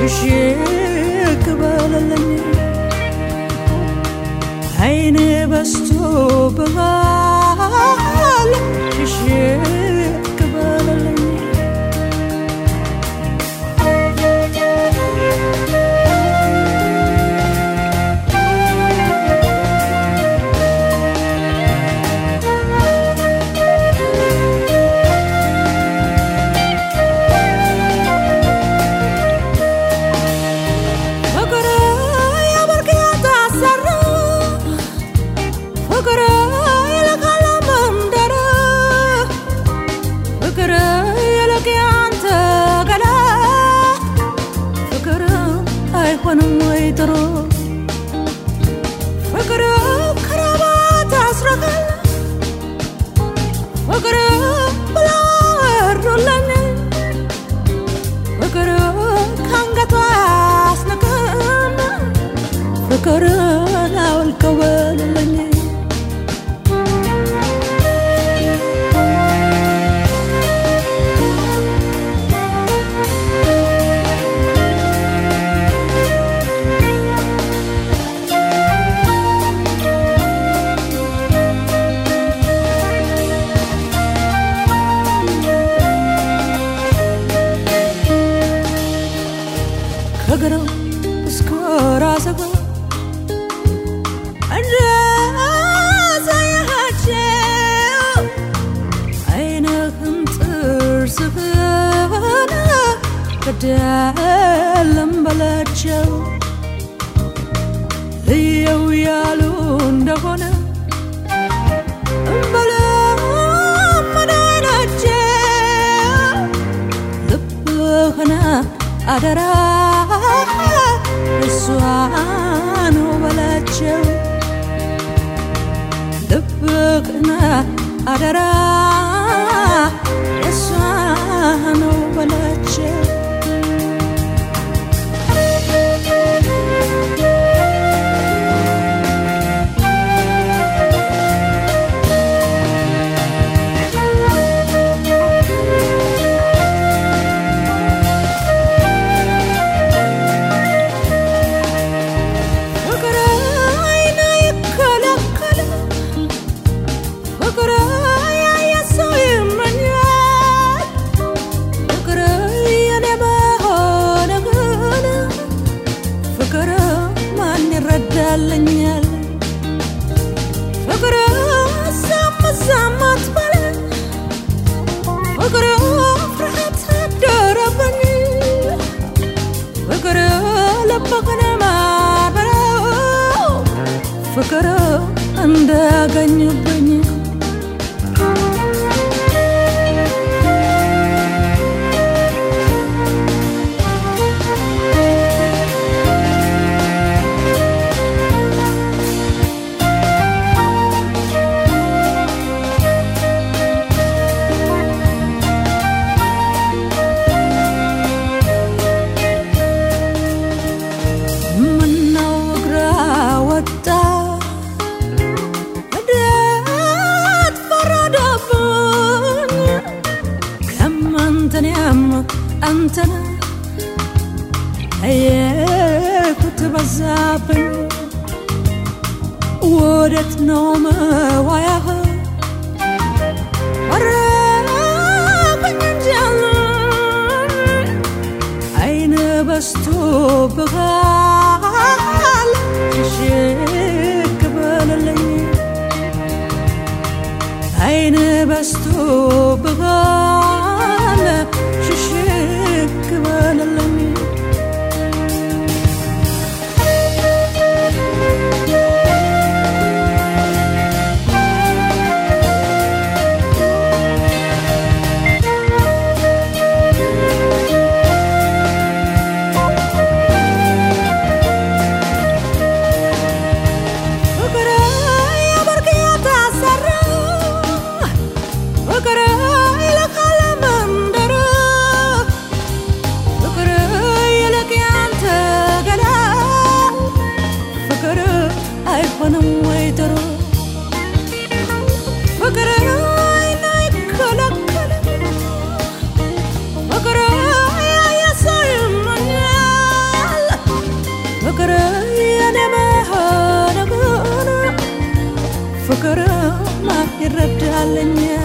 ነው መዋያህ ወረኩኝ እንጂ አልናኝ አይን በስቶ ብሃል ገደለም በላቸው። እየው ያሉ እንደሆነ በለመደ አይናቸው አደራ እሷ ነው በላቸው። ልብህን አደራ እሷ ነው በላቸው ይረዳልኛል ፍቅር ሳም ሳም አትበል ፍቅር ፍርሃት አደረብኝ ፍቅር ልብህን ማርበረው ፍቅር እንዳገኝብኝ አንተን አየኩት በዛብኝ ወዴት ነው መዋያህ ወረኩኝ እንጂ አልናኝ አይን በስቶ ብሃል ሽሽክ በለለኝ አይን በስቶ ብሃል Italian.